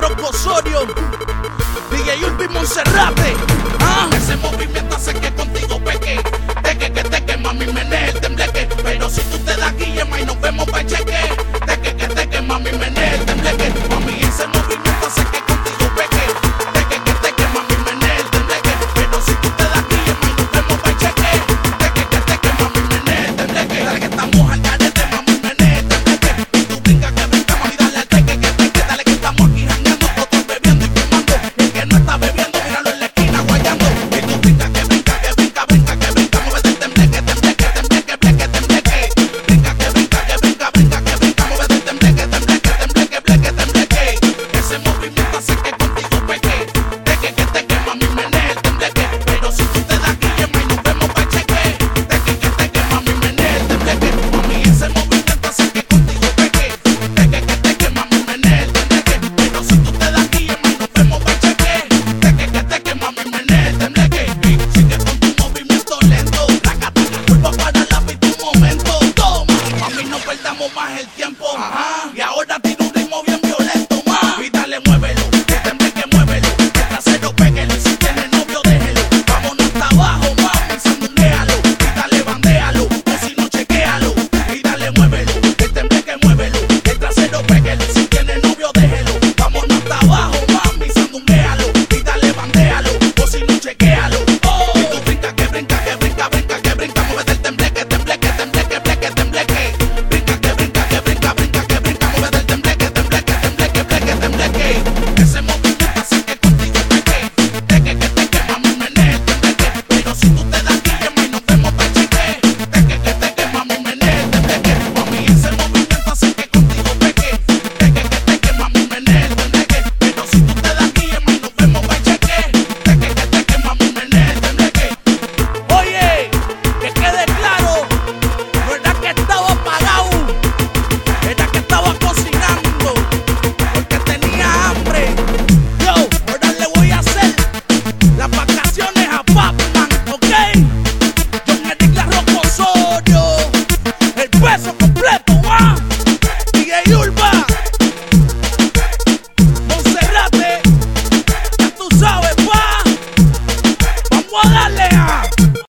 Rocco Osorio, DJ Ulpi Monserrate. tomamos más el tiempo. Ajá. Y ahora tiene un ritmo bien violento más. Y dale, muévelo, que tendré que muévelo. Que trasero, péguelo. Si tiene novio, déjelo. Vámonos hasta abajo.